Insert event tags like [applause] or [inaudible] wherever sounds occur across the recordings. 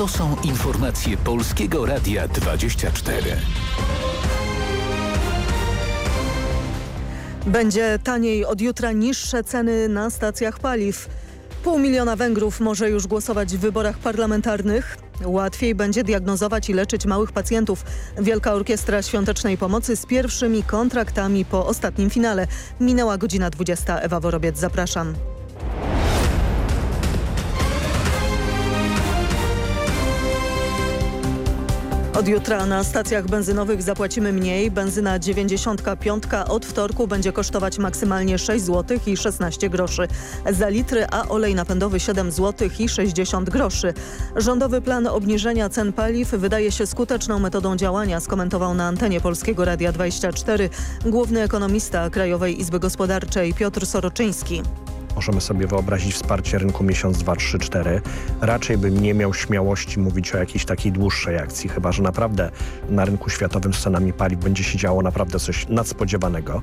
To są informacje Polskiego Radia 24. Będzie taniej od jutra niższe ceny na stacjach paliw. Pół miliona Węgrów może już głosować w wyborach parlamentarnych. Łatwiej będzie diagnozować i leczyć małych pacjentów. Wielka Orkiestra Świątecznej Pomocy z pierwszymi kontraktami po ostatnim finale. Minęła godzina 20. Ewa Worobiec, zapraszam. Od jutra na stacjach benzynowych zapłacimy mniej. Benzyna 95 od wtorku będzie kosztować maksymalnie 6 zł i 16 groszy za litry, a olej napędowy 7 zł i 60 groszy. Rządowy plan obniżenia cen paliw wydaje się skuteczną metodą działania, skomentował na antenie Polskiego Radia 24 główny ekonomista Krajowej Izby Gospodarczej Piotr Soroczyński. Możemy sobie wyobrazić wsparcie rynku miesiąc, dwa, trzy, cztery. Raczej bym nie miał śmiałości mówić o jakiejś takiej dłuższej akcji, chyba że naprawdę na rynku światowym z cenami paliw będzie się działo naprawdę coś nadspodziewanego.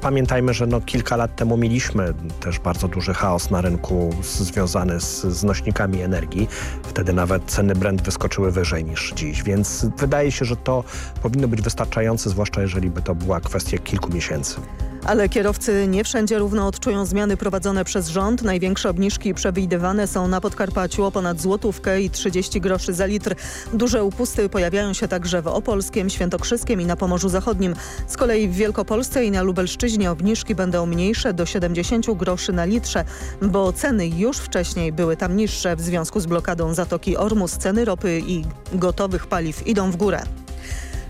Pamiętajmy, że no kilka lat temu mieliśmy też bardzo duży chaos na rynku związany z, z nośnikami energii. Wtedy nawet ceny Brent wyskoczyły wyżej niż dziś, więc wydaje się, że to powinno być wystarczające, zwłaszcza jeżeli by to była kwestia kilku miesięcy. Ale kierowcy nie wszędzie równo odczują zmiany prowadzone przez rząd. Największe obniżki przewidywane są na Podkarpaciu o ponad złotówkę i 30 groszy za litr. Duże upusty pojawiają się także w Opolskiem, Świętokrzyskiem i na Pomorzu Zachodnim. Z kolei w Wielkopolsce i na Lubelszczyźnie obniżki będą mniejsze do 70 groszy na litrze, bo ceny już wcześniej były tam niższe w związku z blokadą Zatoki Ormus. Ceny ropy i gotowych paliw idą w górę.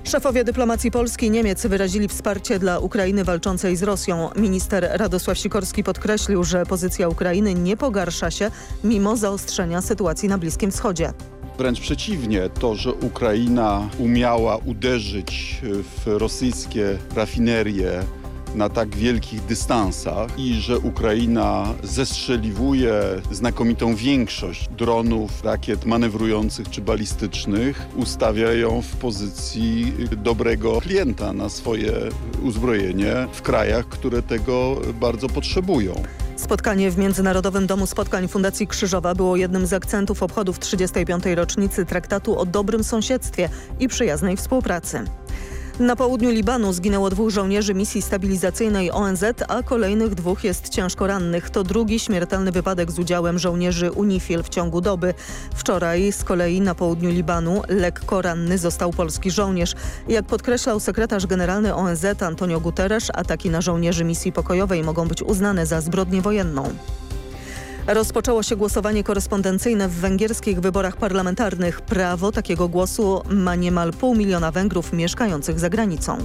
Szefowie dyplomacji Polski i Niemiec wyrazili wsparcie dla Ukrainy walczącej z Rosją. Minister Radosław Sikorski podkreślił, że pozycja Ukrainy nie pogarsza się mimo zaostrzenia sytuacji na Bliskim Wschodzie. Wręcz przeciwnie, to, że Ukraina umiała uderzyć w rosyjskie rafinerie na tak wielkich dystansach i że Ukraina zestrzeliwuje znakomitą większość dronów, rakiet manewrujących czy balistycznych, ustawia ją w pozycji dobrego klienta na swoje uzbrojenie w krajach, które tego bardzo potrzebują. Spotkanie w Międzynarodowym Domu Spotkań Fundacji Krzyżowa było jednym z akcentów obchodów 35. rocznicy Traktatu o dobrym sąsiedztwie i przyjaznej współpracy. Na południu Libanu zginęło dwóch żołnierzy misji stabilizacyjnej ONZ, a kolejnych dwóch jest ciężko rannych. To drugi śmiertelny wypadek z udziałem żołnierzy UNIFIL w ciągu doby. Wczoraj z kolei na południu Libanu lekko ranny został polski żołnierz. Jak podkreślał sekretarz generalny ONZ Antonio Guterres, ataki na żołnierzy misji pokojowej mogą być uznane za zbrodnię wojenną. Rozpoczęło się głosowanie korespondencyjne w węgierskich wyborach parlamentarnych. Prawo takiego głosu ma niemal pół miliona Węgrów mieszkających za granicą.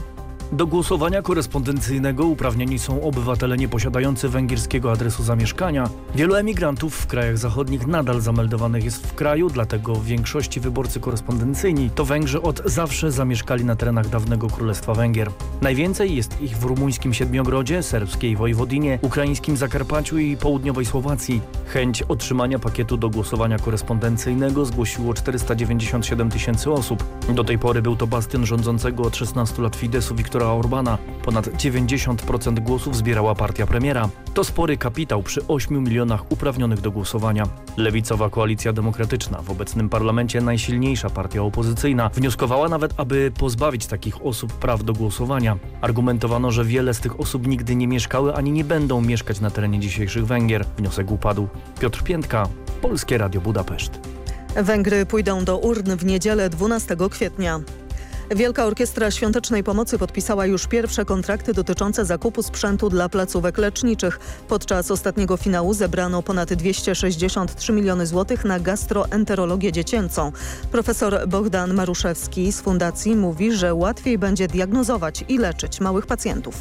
Do głosowania korespondencyjnego uprawnieni są obywatele nieposiadający węgierskiego adresu zamieszkania. Wielu emigrantów w krajach zachodnich nadal zameldowanych jest w kraju, dlatego w większości wyborcy korespondencyjni to Węgrzy od zawsze zamieszkali na terenach dawnego Królestwa Węgier. Najwięcej jest ich w rumuńskim Siedmiogrodzie, serbskiej Wojwodinie, ukraińskim Zakarpaciu i południowej Słowacji. Chęć otrzymania pakietu do głosowania korespondencyjnego zgłosiło 497 tysięcy osób. Do tej pory był to bastion rządzącego od 16 lat Fidesu Wiktora Orbana. Ponad 90% głosów zbierała partia premiera. To spory kapitał przy 8 milionach uprawnionych do głosowania. Lewicowa Koalicja Demokratyczna, w obecnym parlamencie najsilniejsza partia opozycyjna, wnioskowała nawet, aby pozbawić takich osób praw do głosowania. Argumentowano, że wiele z tych osób nigdy nie mieszkały ani nie będą mieszkać na terenie dzisiejszych Węgier. Wniosek upadł. Piotr Piętka, Polskie Radio Budapeszt. Węgry pójdą do urn w niedzielę 12 kwietnia. Wielka Orkiestra Świątecznej Pomocy podpisała już pierwsze kontrakty dotyczące zakupu sprzętu dla placówek leczniczych. Podczas ostatniego finału zebrano ponad 263 miliony złotych na gastroenterologię dziecięcą. Profesor Bogdan Maruszewski z fundacji mówi, że łatwiej będzie diagnozować i leczyć małych pacjentów.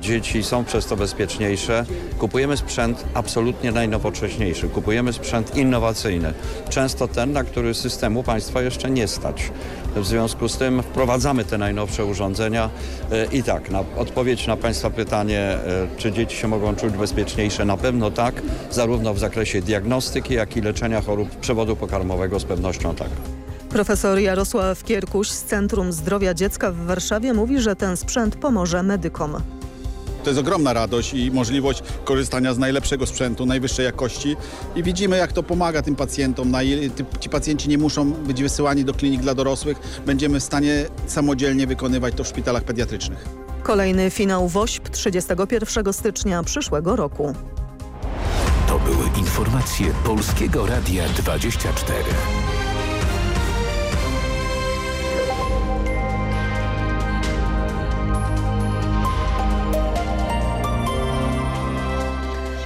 Dzieci są przez to bezpieczniejsze. Kupujemy sprzęt absolutnie najnowocześniejszy. Kupujemy sprzęt innowacyjny. Często ten, na który systemu państwa jeszcze nie stać. W związku z tym wprowadzamy te najnowsze urządzenia e, i tak, na odpowiedź na Państwa pytanie, e, czy dzieci się mogą czuć bezpieczniejsze, na pewno tak, zarówno w zakresie diagnostyki, jak i leczenia chorób przewodu pokarmowego z pewnością tak. Profesor Jarosław Kierkuś z Centrum Zdrowia Dziecka w Warszawie mówi, że ten sprzęt pomoże medykom To jest ogromna radość i możliwość korzystania z najlepszego sprzętu, najwyższej jakości i widzimy jak to pomaga tym pacjentom. Ci pacjenci nie muszą być wysyłani do klinik dla dorosłych. Będziemy w stanie samodzielnie wykonywać to w szpitalach pediatrycznych. Kolejny finał WOŚP 31 stycznia przyszłego roku. To były informacje Polskiego Radia 24.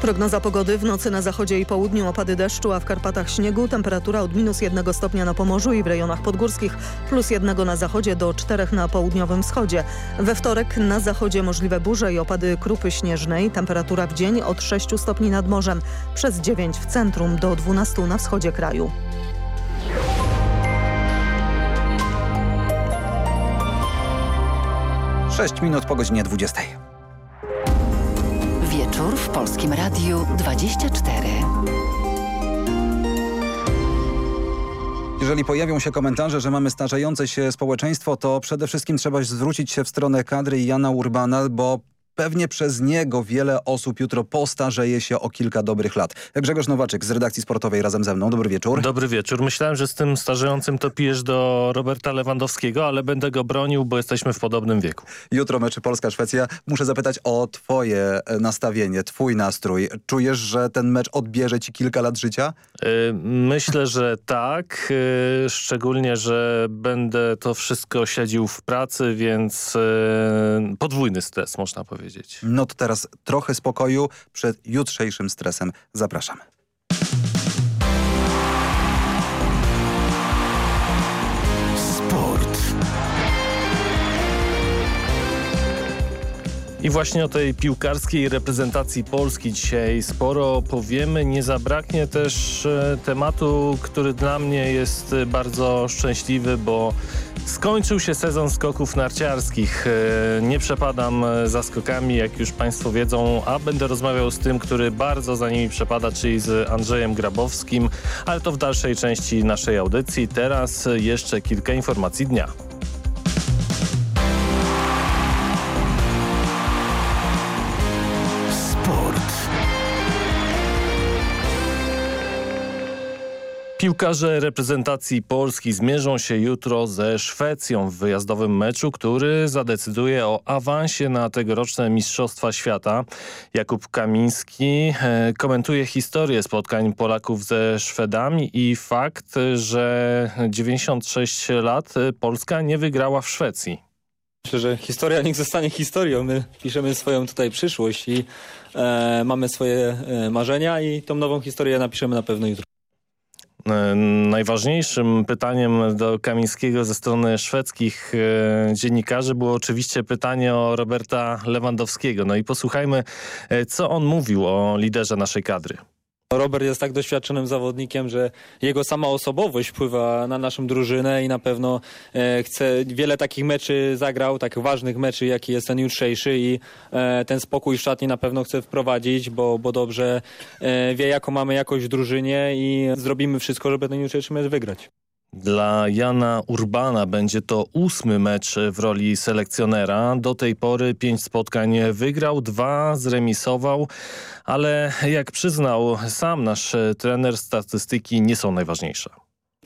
Prognoza pogody w nocy na zachodzie i południu opady deszczu, a w Karpatach śniegu. Temperatura od minus jednego stopnia na Pomorzu i w rejonach podgórskich, plus jednego na zachodzie do czterech na południowym wschodzie. We wtorek na zachodzie możliwe burze i opady krupy śnieżnej. Temperatura w dzień od 6 stopni nad morzem, przez 9 w centrum do 12 na wschodzie kraju. Sześć minut po godzinie 20. Wieczór w Polskim Radiu 24. Jeżeli pojawią się komentarze, że mamy starzejące się społeczeństwo, to przede wszystkim trzeba zwrócić się w stronę kadry Jana Urbana, bo Pewnie przez niego wiele osób jutro postarzeje się o kilka dobrych lat. Grzegorz Nowaczyk z redakcji sportowej razem ze mną. Dobry wieczór. Dobry wieczór. Myślałem, że z tym starzejącym to pijesz do Roberta Lewandowskiego, ale będę go bronił, bo jesteśmy w podobnym wieku. Jutro meczy Polska-Szwecja. Muszę zapytać o twoje e, nastawienie, twój nastrój. Czujesz, że ten mecz odbierze ci kilka lat życia? Yy, myślę, że tak. Yy, szczególnie, że będę to wszystko śledził w pracy, więc yy, podwójny stres można powiedzieć powiedzieć. No to teraz trochę spokoju przed jutrzejszym stresem. Zapraszamy. I właśnie o tej piłkarskiej reprezentacji Polski dzisiaj sporo powiemy. Nie zabraknie też e, tematu, który dla mnie jest bardzo szczęśliwy, bo skończył się sezon skoków narciarskich. E, nie przepadam za skokami, jak już Państwo wiedzą, a będę rozmawiał z tym, który bardzo za nimi przepada, czyli z Andrzejem Grabowskim, ale to w dalszej części naszej audycji. Teraz jeszcze kilka informacji dnia. Piłkarze reprezentacji Polski zmierzą się jutro ze Szwecją w wyjazdowym meczu, który zadecyduje o awansie na tegoroczne Mistrzostwa Świata. Jakub Kamiński e, komentuje historię spotkań Polaków ze Szwedami i fakt, że 96 lat Polska nie wygrała w Szwecji. Myślę, że historia niech zostanie historią. My piszemy swoją tutaj przyszłość i e, mamy swoje e, marzenia i tą nową historię napiszemy na pewno jutro. E, najważniejszym pytaniem do Kamińskiego ze strony szwedzkich e, dziennikarzy było oczywiście pytanie o Roberta Lewandowskiego. No i posłuchajmy, e, co on mówił o liderze naszej kadry. Robert jest tak doświadczonym zawodnikiem, że jego sama osobowość wpływa na naszą drużynę i na pewno e, chce, wiele takich meczy zagrał, tak ważnych meczy, jaki jest ten jutrzejszy i e, ten spokój w szatni na pewno chce wprowadzić, bo, bo dobrze e, wie, jaką mamy jakość w drużynie i zrobimy wszystko, żeby ten jutrzejszy mecz wygrać. Dla Jana Urbana będzie to ósmy mecz w roli selekcjonera. Do tej pory pięć spotkań wygrał, dwa zremisował, ale jak przyznał sam nasz trener, statystyki nie są najważniejsze.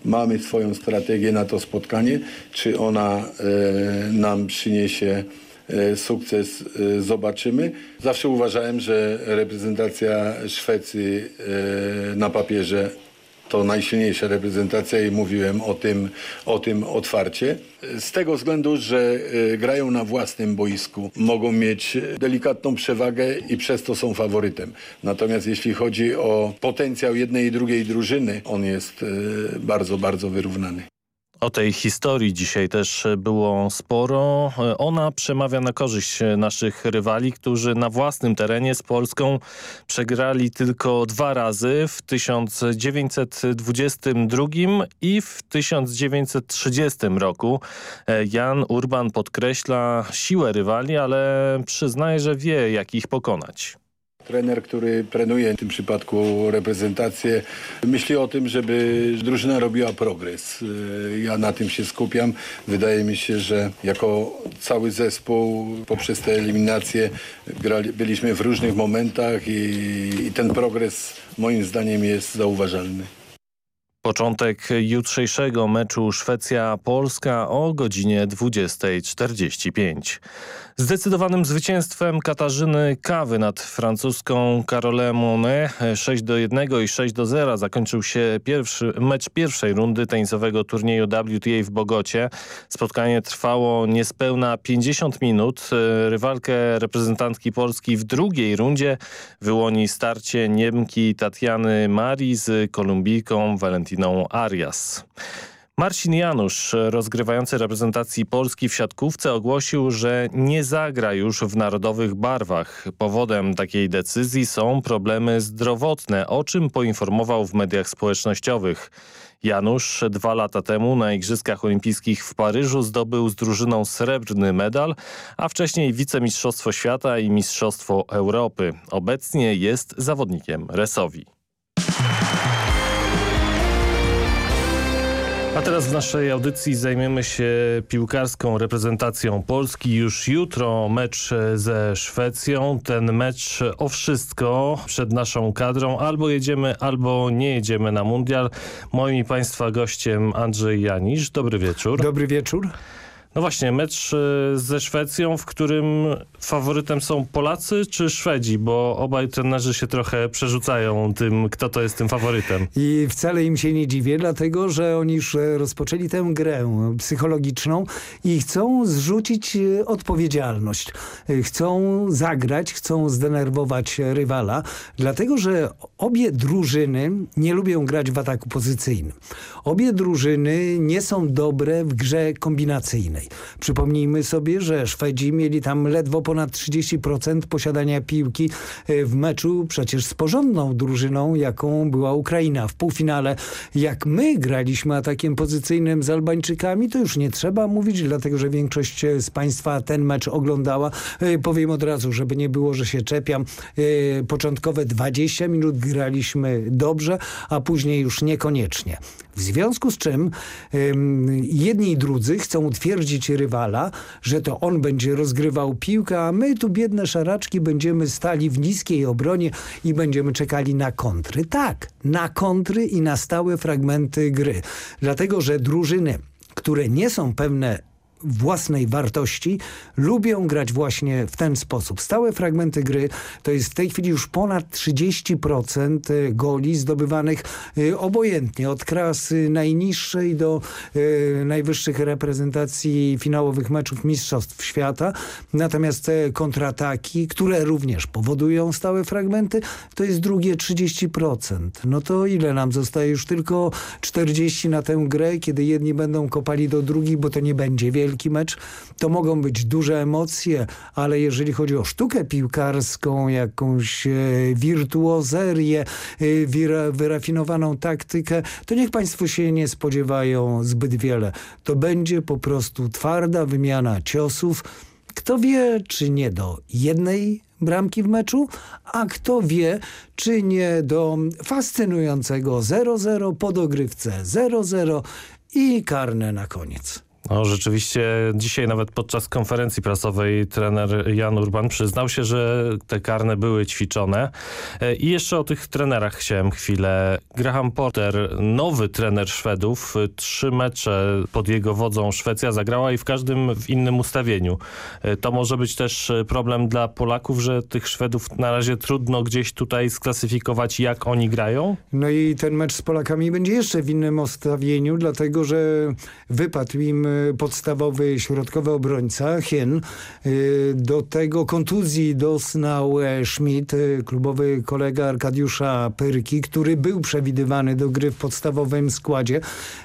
Mamy swoją strategię na to spotkanie. Czy ona e, nam przyniesie e, sukces, e, zobaczymy. Zawsze uważałem, że reprezentacja Szwecji e, na papierze to najsilniejsza reprezentacja i mówiłem o tym, o tym otwarcie. Z tego względu, że y, grają na własnym boisku, mogą mieć delikatną przewagę i przez to są faworytem. Natomiast jeśli chodzi o potencjał jednej i drugiej drużyny, on jest y, bardzo, bardzo wyrównany. O tej historii dzisiaj też było sporo. Ona przemawia na korzyść naszych rywali, którzy na własnym terenie z Polską przegrali tylko dwa razy w 1922 i w 1930 roku. Jan Urban podkreśla siłę rywali, ale przyznaje, że wie jak ich pokonać. Trener, który trenuje w tym przypadku reprezentację, myśli o tym, żeby drużyna robiła progres. Y, Ja na tym się skupiam. Wydaje mi się, że jako cały zespół poprzez te eliminacje grali, byliśmy w różnych momentach i, i ten progres moim zdaniem jest zauważalny. Początek jutrzejszego meczu Szwecja-Polska o godzinie 20.45. Zdecydowanym zwycięstwem Katarzyny Kawy nad francuską Carole Monet 6 do 1 i 6 do 0 zakończył się pierwszy mecz pierwszej rundy tenisowego turnieju WTA w Bogocie. Spotkanie trwało niespełna 50 minut. Rywalkę reprezentantki Polski w drugiej rundzie wyłoni starcie Niemki Tatiany Mari z Kolumbijką Valentiną Arias. Marcin Janusz, rozgrywający reprezentacji Polski w siatkówce, ogłosił, że nie zagra już w narodowych barwach. Powodem takiej decyzji są problemy zdrowotne, o czym poinformował w mediach społecznościowych. Janusz dwa lata temu na Igrzyskach Olimpijskich w Paryżu zdobył z drużyną srebrny medal, a wcześniej wicemistrzostwo świata i mistrzostwo Europy. Obecnie jest zawodnikiem Resowi. A teraz w naszej audycji zajmiemy się piłkarską reprezentacją Polski. Już jutro mecz ze Szwecją. Ten mecz o wszystko przed naszą kadrą. Albo jedziemy, albo nie jedziemy na mundial. Moim i Państwa gościem Andrzej Janisz. Dobry wieczór. Dobry wieczór. No właśnie, mecz e, ze Szwecją, w którym faworytem są Polacy czy Szwedzi, bo obaj trenerzy się trochę przerzucają tym, kto to jest tym faworytem. I wcale im się nie dziwię, dlatego że oni już e, rozpoczęli tę grę psychologiczną i chcą zrzucić e, odpowiedzialność. Chcą zagrać, chcą zdenerwować rywala, dlatego że obie drużyny nie lubią grać w ataku pozycyjnym. Obie drużyny nie są dobre w grze kombinacyjnej. Przypomnijmy sobie, że Szwedzi mieli tam ledwo ponad 30% posiadania piłki w meczu przecież z porządną drużyną, jaką była Ukraina. W półfinale, jak my graliśmy atakiem pozycyjnym z Albańczykami, to już nie trzeba mówić, dlatego że większość z Państwa ten mecz oglądała. Powiem od razu, żeby nie było, że się czepiam. Początkowe 20 minut graliśmy dobrze, a później już niekoniecznie. W związku z czym ym, jedni i drudzy chcą utwierdzić rywala, że to on będzie rozgrywał piłkę, a my tu biedne szaraczki będziemy stali w niskiej obronie i będziemy czekali na kontry. Tak, na kontry i na stałe fragmenty gry. Dlatego, że drużyny, które nie są pewne własnej wartości lubią grać właśnie w ten sposób. Stałe fragmenty gry to jest w tej chwili już ponad 30% goli zdobywanych obojętnie od klasy najniższej do e, najwyższych reprezentacji finałowych meczów Mistrzostw Świata. Natomiast te kontrataki, które również powodują stałe fragmenty, to jest drugie 30%. No to ile nam zostaje? Już tylko 40 na tę grę, kiedy jedni będą kopali do drugich, bo to nie będzie wiele wielki mecz, to mogą być duże emocje, ale jeżeli chodzi o sztukę piłkarską, jakąś e, wirtuozerię, e, wyrafinowaną taktykę, to niech Państwo się nie spodziewają zbyt wiele. To będzie po prostu twarda wymiana ciosów. Kto wie, czy nie do jednej bramki w meczu, a kto wie, czy nie do fascynującego 0-0 po dogrywce 0-0 i karne na koniec. No rzeczywiście dzisiaj nawet podczas konferencji prasowej trener Jan Urban przyznał się, że te karne były ćwiczone. I jeszcze o tych trenerach chciałem chwilę. Graham Potter, nowy trener Szwedów, trzy mecze pod jego wodzą Szwecja zagrała i w każdym w innym ustawieniu. To może być też problem dla Polaków, że tych Szwedów na razie trudno gdzieś tutaj sklasyfikować, jak oni grają? No i ten mecz z Polakami będzie jeszcze w innym ustawieniu, dlatego że wypadł im podstawowy środkowy obrońca Hien. Do tego kontuzji doznał Schmidt, klubowy kolega Arkadiusza Pyrki, który był przewidywany do gry w podstawowym składzie.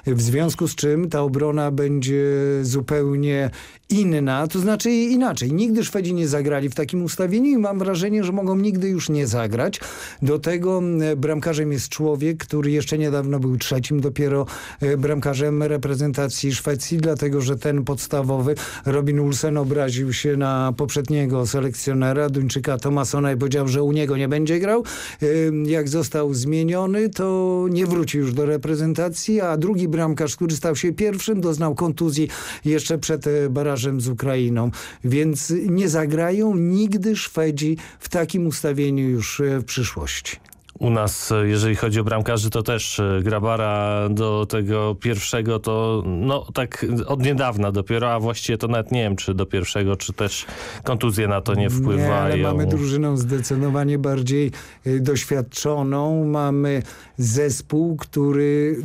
W związku z czym ta obrona będzie zupełnie inna, to znaczy inaczej. Nigdy Szwedzi nie zagrali w takim ustawieniu i mam wrażenie, że mogą nigdy już nie zagrać. Do tego bramkarzem jest człowiek, który jeszcze niedawno był trzecim dopiero bramkarzem reprezentacji Szwecji, dlatego dlatego że ten podstawowy, Robin Olsen obraził się na poprzedniego selekcjonera, Duńczyka Tomasona i powiedział, że u niego nie będzie grał. Jak został zmieniony, to nie wróci już do reprezentacji, a drugi bramkarz, który stał się pierwszym, doznał kontuzji jeszcze przed e, barażem z Ukrainą. Więc nie zagrają nigdy Szwedzi w takim ustawieniu już e, w przyszłości. U nas, e, jeżeli chodzi o bramkarzy, to też Grabara do tego pierwszego to no tak od niedawna dopiero, a właściwie to nawet nie wiem, czy do pierwszego, czy też kontuzje na to nie wpływają. Nie, ale mamy drużynę zdecydowanie bardziej doświadczoną. Mamy zespół, który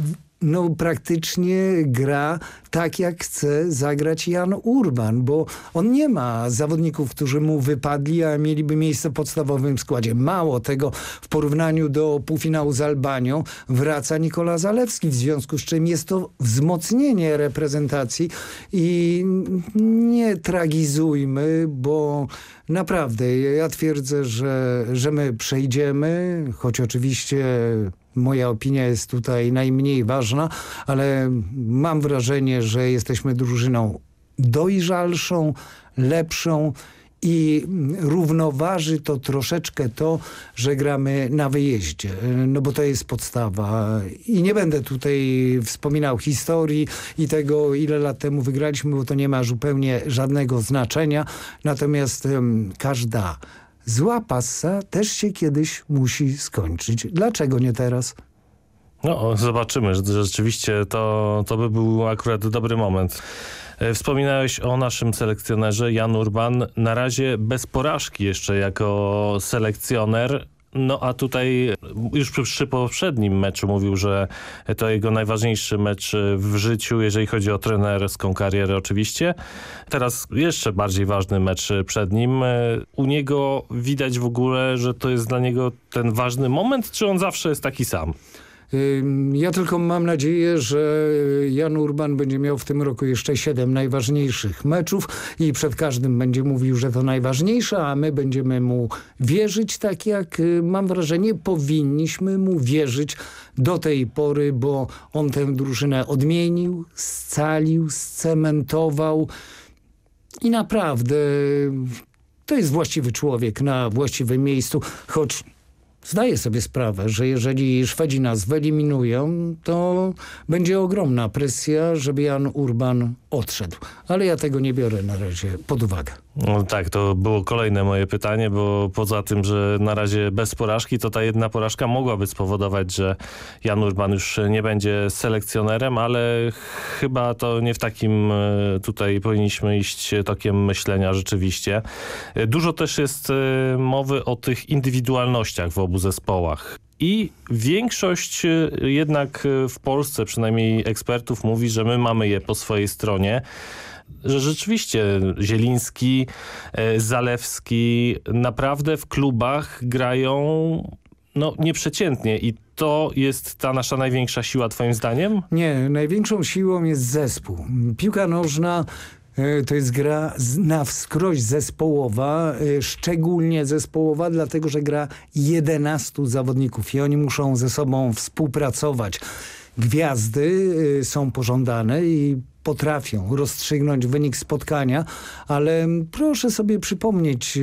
no, praktycznie gra tak, jak chce zagrać Jan Urban, bo on nie ma zawodników, którzy mu wypadli, a mieliby miejsce w podstawowym składzie. Mało tego, w porównaniu do półfinału z Albanią wraca Nikola Zalewski, w związku z czym jest to wzmocnienie reprezentacji i nie tragizujmy, bo naprawdę ja twierdzę, że, że my przejdziemy, choć oczywiście moja opinia jest tutaj najmniej ważna, ale mam wrażenie, że jesteśmy drużyną dojrzalszą, lepszą i równoważy to troszeczkę to, że gramy na wyjeździe, no bo to jest podstawa. I nie będę tutaj wspominał historii i tego, ile lat temu wygraliśmy, bo to nie ma zupełnie żadnego znaczenia. Natomiast um, każda zła passa też się kiedyś musi skończyć. Dlaczego nie teraz? No, zobaczymy. Rzeczywiście to, to by był akurat dobry moment. E, wspominałeś o naszym selekcjonerze Jan Urban. Na razie bez porażki jeszcze jako selekcjoner. No a tutaj już przy, przy, poprzednim meczu mówił, że to jego najważniejszy mecz w życiu, jeżeli chodzi o trenerską karierę oczywiście. Teraz jeszcze bardziej ważny mecz przed nim. U niego widać w ogóle, że to jest dla niego ten ważny moment, czy on zawsze jest taki sam? Ja tylko mam nadzieję, że Jan Urban będzie miał w tym roku jeszcze siedem najważniejszych meczów i przed każdym będzie mówił, że to najważniejsze, a my będziemy mu wierzyć tak jak y, mam wrażenie powinniśmy mu wierzyć do tej pory, bo on tę drużynę odmienił, scalił, scementował i naprawdę to jest właściwy człowiek na właściwym miejscu, choć zdaję sobie sprawę, że jeżeli Szwedzi nas wyeliminują, to będzie ogromna presja, żeby Jan Urban odszedł. Ale ja tego nie biorę na razie pod uwagę. No tak, to było kolejne moje pytanie, bo poza tym, że na razie bez porażki, to ta jedna porażka mogłaby spowodować, że Jan Urban już nie będzie selekcjonerem, ale chyba to nie w takim e, tutaj powinniśmy iść tokiem myślenia rzeczywiście. E, dużo też jest e, mowy o tych indywidualnościach w obu zespołach. I większość jednak w Polsce, przynajmniej ekspertów, mówi, że my mamy je po swojej stronie że rzeczywiście Zieliński, e, Zalewski naprawdę w klubach grają no, nieprzeciętnie i to jest ta nasza największa siła twoim zdaniem? Nie, największą siłą jest zespół. Piłka nożna e, to jest gra na wskroś zespołowa, e, szczególnie zespołowa, dlatego że gra 11 zawodników i oni muszą ze sobą współpracować. Gwiazdy są pożądane i potrafią rozstrzygnąć wynik spotkania, ale proszę sobie przypomnieć e,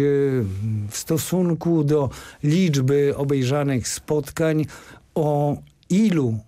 w stosunku do liczby obejrzanych spotkań o ilu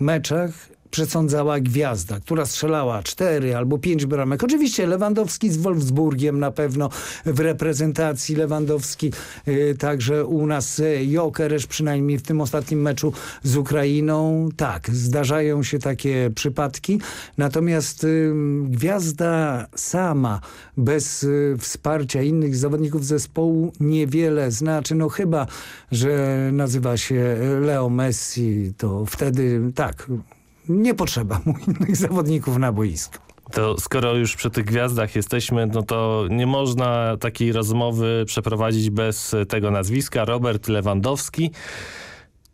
meczach przesądzała gwiazda, która strzelała cztery albo pięć bramek. Oczywiście Lewandowski z Wolfsburgiem na pewno w reprezentacji Lewandowski, yy, także u nas y, Jokeresz przynajmniej w tym ostatnim meczu z Ukrainą. Tak, zdarzają się takie przypadki, natomiast yy, gwiazda sama bez wsparcia innych zawodników zespołu niewiele znaczy. No chyba, że nazywa się Leo Messi, to wtedy tak, nie potrzeba mu innych zawodników na boisku. To skoro już przy tych gwiazdach jesteśmy, no to nie można takiej rozmowy przeprowadzić bez tego nazwiska. Robert Lewandowski.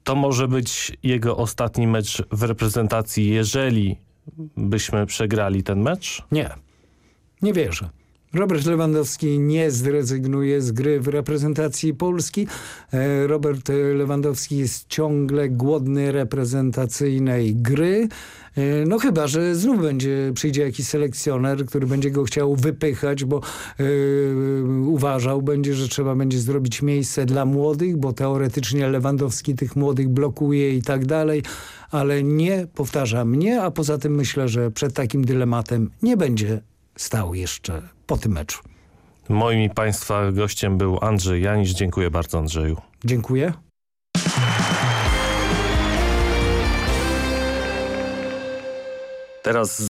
To może być jego ostatni mecz w reprezentacji, jeżeli byśmy przegrali ten mecz? Nie. Nie wierzę. Robert Lewandowski nie zrezygnuje z gry w reprezentacji Polski. E, Robert Lewandowski jest ciągle głodny reprezentacyjnej gry. E, no chyba, że znów będzie, przyjdzie jakiś selekcjoner, który będzie go chciał wypychać, bo yy, uważał będzie, że trzeba będzie zrobić miejsce dla młodych, bo teoretycznie Lewandowski tych młodych blokuje i tak dalej, ale nie, powtarzam, nie, a poza tym myślę, że przed takim dylematem nie będzie stał jeszcze po tym meczu. Moim i Państwa gościem był Andrzej Janisz. Dziękuję bardzo Andrzeju. Dziękuję. Teraz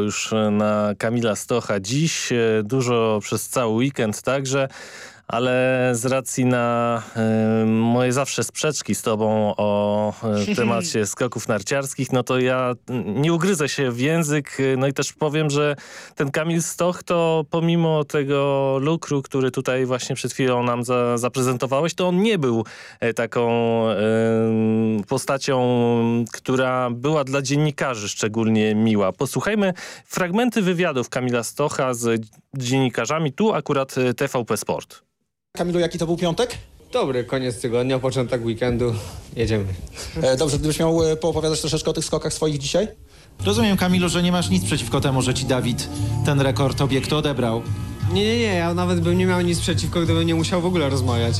już na Kamila Stocha. Dziś, dużo przez cały weekend także ale z racji na y, moje zawsze sprzeczki z tobą o y, [laughs] temacie skoków narciarskich, no to ja nie ugryzę się w język, no i też powiem, że ten Kamil Stoch to pomimo tego lukru, który tutaj właśnie przed chwilą nam za, zaprezentowałeś, to on nie był e, taką y, postacią, która była dla dziennikarzy szczególnie miła. Posłuchajmy fragmenty wywiadów Kamila Stocha z dziennikarzami, tu akurat TVP Sport. Kamilu, jaki to był piątek? Dobry, koniec tygodnia, początek weekendu. Jedziemy. E, dobrze, gdybyś miał e, poopowiadać troszeczkę o tych skokach swoich dzisiaj? Rozumiem, Kamilu, że nie masz nic przeciwko temu, że ci Dawid ten rekord obiektu odebrał. Nie, nie, nie, ja nawet bym nie miał nic przeciwko, gdybym nie musiał w ogóle rozmawiać.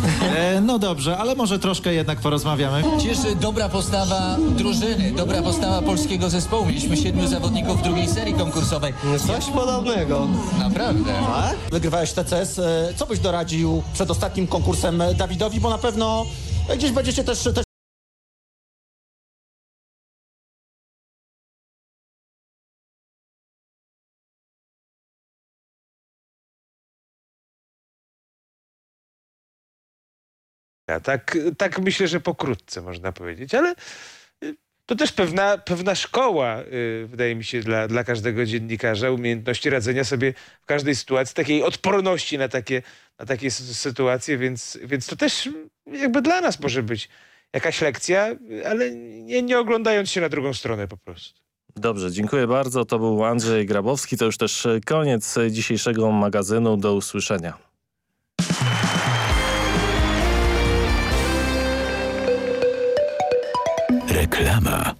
[laughs] E, no dobrze, ale może troszkę jednak porozmawiamy. Cieszy dobra postawa drużyny, dobra postawa polskiego zespołu. Mieliśmy siedmiu zawodników w drugiej serii konkursowej. Coś podobnego. Naprawdę. Tak? Wygrywałeś TCS. E, co byś doradził przed ostatnim konkursem Dawidowi, bo na pewno gdzieś będziecie też, też Tak, tak myślę, że pokrótce można powiedzieć, ale y, to też pewna, pewna szkoła, y, wydaje mi się, dla, dla każdego dziennikarza, umiejętności radzenia sobie w każdej sytuacji, takiej odporności na takie, na takie sytuacje, więc, więc to też jakby dla nas może być jakaś lekcja, ale nie, nie oglądając się na drugą stronę po prostu. Dobrze, dziękuję bardzo. To był Andrzej Grabowski. To już też koniec dzisiejszego magazynu. Do usłyszenia. Reklama.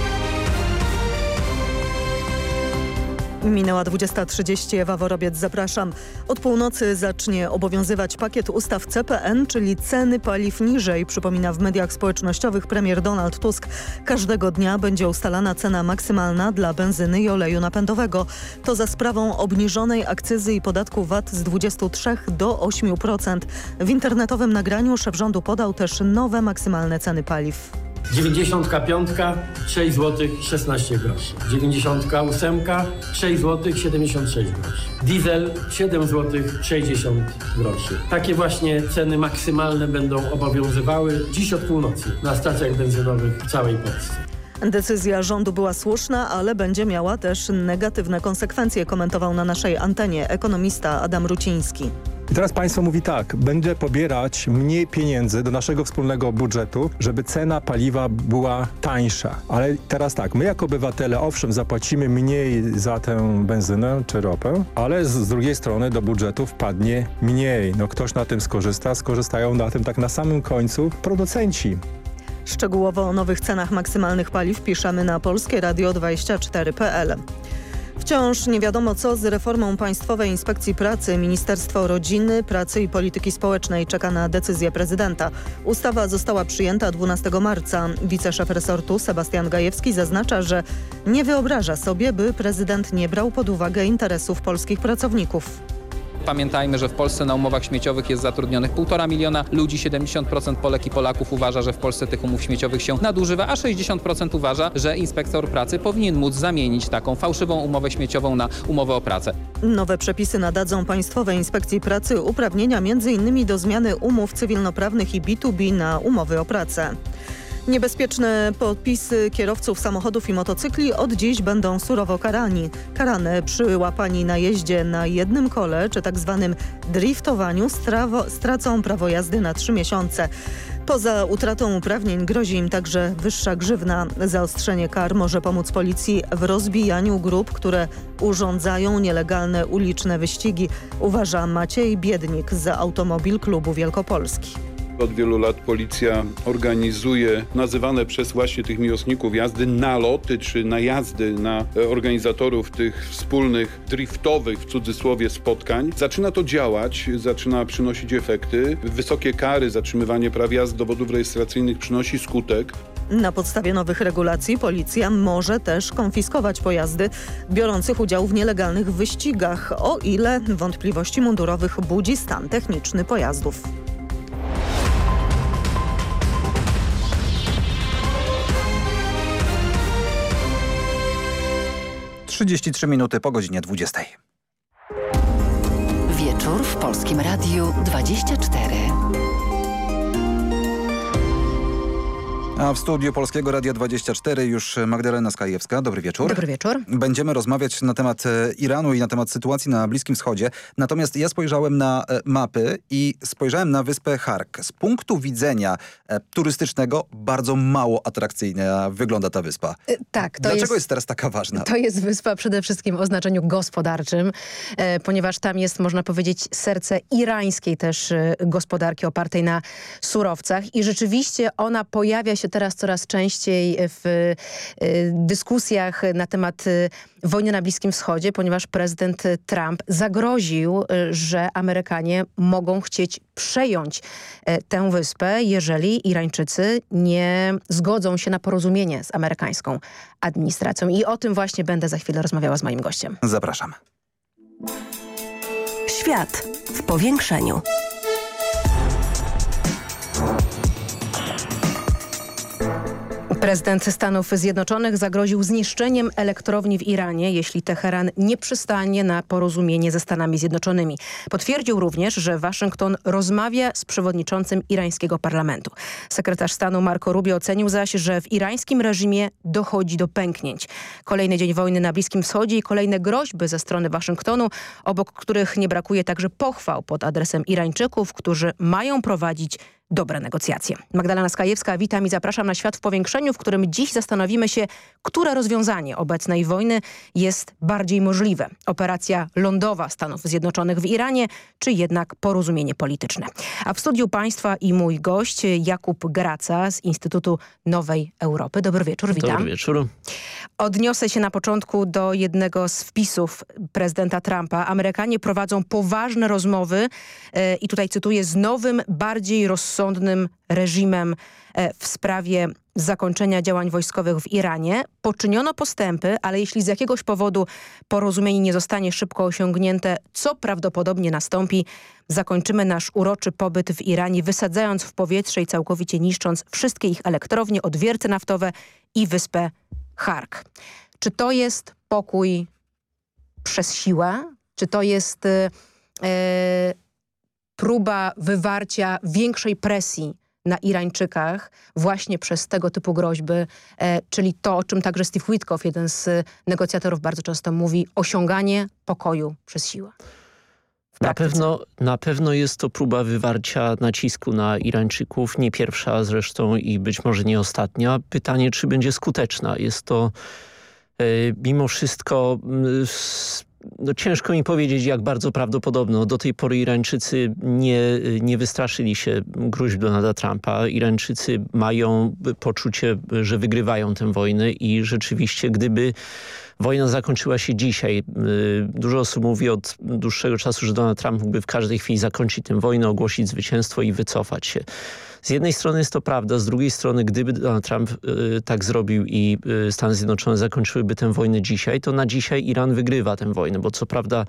Minęła 20.30, Ewa Worobiec, zapraszam. Od północy zacznie obowiązywać pakiet ustaw CPN, czyli ceny paliw niżej. Przypomina w mediach społecznościowych premier Donald Tusk. Każdego dnia będzie ustalana cena maksymalna dla benzyny i oleju napędowego. To za sprawą obniżonej akcyzy i podatku VAT z 23 do 8%. W internetowym nagraniu szef rządu podał też nowe maksymalne ceny paliw. 95 6 zł 16 groszy. 98 6 zł 76 groszy. Diesel 7 zł 60 groszy. Takie właśnie ceny maksymalne będą obowiązywały dziś od północy na stacjach benzynowych w całej Polsce. Decyzja rządu była słuszna, ale będzie miała też negatywne konsekwencje, komentował na naszej antenie ekonomista Adam Ruciński. I teraz państwo mówi tak, będzie pobierać mniej pieniędzy do naszego wspólnego budżetu, żeby cena paliwa była tańsza. Ale teraz tak, my jako obywatele owszem zapłacimy mniej za tę benzynę czy ropę, ale z, z drugiej strony do budżetu wpadnie mniej. No ktoś na tym skorzysta, skorzystają na tym tak na samym końcu producenci. Szczegółowo o nowych cenach maksymalnych paliw piszemy na Polskie Radio 24.pl. Wciąż nie wiadomo co z reformą Państwowej Inspekcji Pracy. Ministerstwo Rodziny, Pracy i Polityki Społecznej czeka na decyzję prezydenta. Ustawa została przyjęta 12 marca. Wiceszef resortu Sebastian Gajewski zaznacza, że nie wyobraża sobie, by prezydent nie brał pod uwagę interesów polskich pracowników. Pamiętajmy, że w Polsce na umowach śmieciowych jest zatrudnionych 1,5 miliona ludzi, 70% Polek i Polaków uważa, że w Polsce tych umów śmieciowych się nadużywa, a 60% uważa, że inspektor pracy powinien móc zamienić taką fałszywą umowę śmieciową na umowę o pracę. Nowe przepisy nadadzą Państwowej Inspekcji Pracy uprawnienia m.in. do zmiany umów cywilnoprawnych i B2B na umowy o pracę. Niebezpieczne podpisy kierowców samochodów i motocykli od dziś będą surowo karani. Karane przy łapani na jeździe na jednym kole czy tak zwanym driftowaniu stracą prawo jazdy na trzy miesiące. Poza utratą uprawnień grozi im także wyższa grzywna. Zaostrzenie kar może pomóc policji w rozbijaniu grup, które urządzają nielegalne uliczne wyścigi, uważa Maciej Biednik z Automobil Klubu Wielkopolski Od wielu lat policja organizuje nazywane przez właśnie tych miłosników jazdy naloty czy najazdy na organizatorów tych wspólnych driftowych w cudzysłowie spotkań. Zaczyna to działać, zaczyna przynosić efekty. Wysokie kary, zatrzymywanie praw jazd dowodów rejestracyjnych przynosi skutek. Na podstawie nowych regulacji policja może też konfiskować pojazdy biorących udział w nielegalnych wyścigach, o ile wątpliwości mundurowych budzi stan techniczny pojazdów. Trzydzieści trzy minuty po godzinie 20. Wieczór w Polskim Radiu 24. A w studiu Polskiego Radia 24 już Magdalena Skajewska. Dobry wieczór. Dobry wieczór. Będziemy rozmawiać na temat e, Iranu i na temat sytuacji na Bliskim Wschodzie. Natomiast ja spojrzałem na e, mapy i spojrzałem na wyspę Hark. Z punktu widzenia e, turystycznego bardzo mało atrakcyjna wygląda ta wyspa. Tak. To Dlaczego jest, jest teraz taka ważna? To jest wyspa przede wszystkim o znaczeniu gospodarczym, ponieważ tam jest, można powiedzieć, serce irańskiej też gospodarki opartej na surowcach i rzeczywiście ona pojawia się teraz coraz częściej w e, dyskusjach na temat e, wojny na Bliskim Wschodzie, ponieważ prezydent Trump zagroził, e, że Amerykanie mogą chcieć przejąć e, tę wyspę, jeżeli Irańczycy nie zgodzą się na porozumienie z amerykańską administracją. I o tym właśnie będę za chwilę rozmawiała z moim gościem. Zapraszam. Świat w powiększeniu. Prezydent Stanów Zjednoczonych zagroził zniszczeniem elektrowni w Iranie, jeśli Teheran nie przystanie na porozumienie ze Stanami Zjednoczonymi. Potwierdził również, że Waszyngton rozmawia z przewodniczącym irańskiego parlamentu. Sekretarz stanu Marco Rubio ocenił zaś, że w irańskim reżimie dochodzi do pęknięć. Kolejny dzień wojny na Bliskim Wschodzie i kolejne groźby ze strony Waszyngtonu, obok których nie brakuje także pochwał pod adresem Irańczyków, którzy mają prowadzić dobre negocjacje. Magdalena Skajewska, witam i zapraszam na Świat w Powiększeniu, w którym dziś zastanowimy się, które rozwiązanie obecnej wojny jest bardziej możliwe. Operacja lądowa Stanów Zjednoczonych w Iranie, czy jednak porozumienie polityczne. A w studiu państwa i mój gość Jakub Graca z Instytutu Nowej Europy. Dobry wieczór, witam. Dobry wieczór. Odniosę się na początku do jednego z wpisów prezydenta Trumpa. Amerykanie prowadzą poważne rozmowy e, i tutaj cytuję, z nowym, bardziej rozsądnym reżimem e, w sprawie zakończenia działań wojskowych w Iranie. Poczyniono postępy, ale jeśli z jakiegoś powodu porozumienie nie zostanie szybko osiągnięte, co prawdopodobnie nastąpi, zakończymy nasz uroczy pobyt w Iranie, wysadzając w powietrze i całkowicie niszcząc wszystkie ich elektrownie, odwierty naftowe i wyspę Hark. Czy to jest pokój przez siłę? Czy to jest e, próba wywarcia większej presji na Irańczykach właśnie przez tego typu groźby, e, czyli to, o czym także Steve Witkoff, jeden z negocjatorów bardzo często mówi, osiąganie pokoju przez siłę. Na pewno, na pewno jest to próba wywarcia nacisku na Irańczyków, nie pierwsza zresztą i być może nie ostatnia. Pytanie, czy będzie skuteczna. Jest to e, mimo wszystko no ciężko mi powiedzieć, jak bardzo prawdopodobno. Do tej pory Irańczycy nie, nie wystraszyli się gruźb Donalda Trumpa. Irańczycy mają poczucie, że wygrywają tę wojnę i rzeczywiście gdyby wojna zakończyła się dzisiaj. Dużo osób mówi od dłuższego czasu, że Donald Trump mógłby w każdej chwili zakończyć tę wojnę, ogłosić zwycięstwo i wycofać się. Z jednej strony jest to prawda, z drugiej strony gdyby Donald Trump y, tak zrobił i y, Stany Zjednoczone zakończyłyby tę wojnę dzisiaj, to na dzisiaj Iran wygrywa tę wojnę, bo co prawda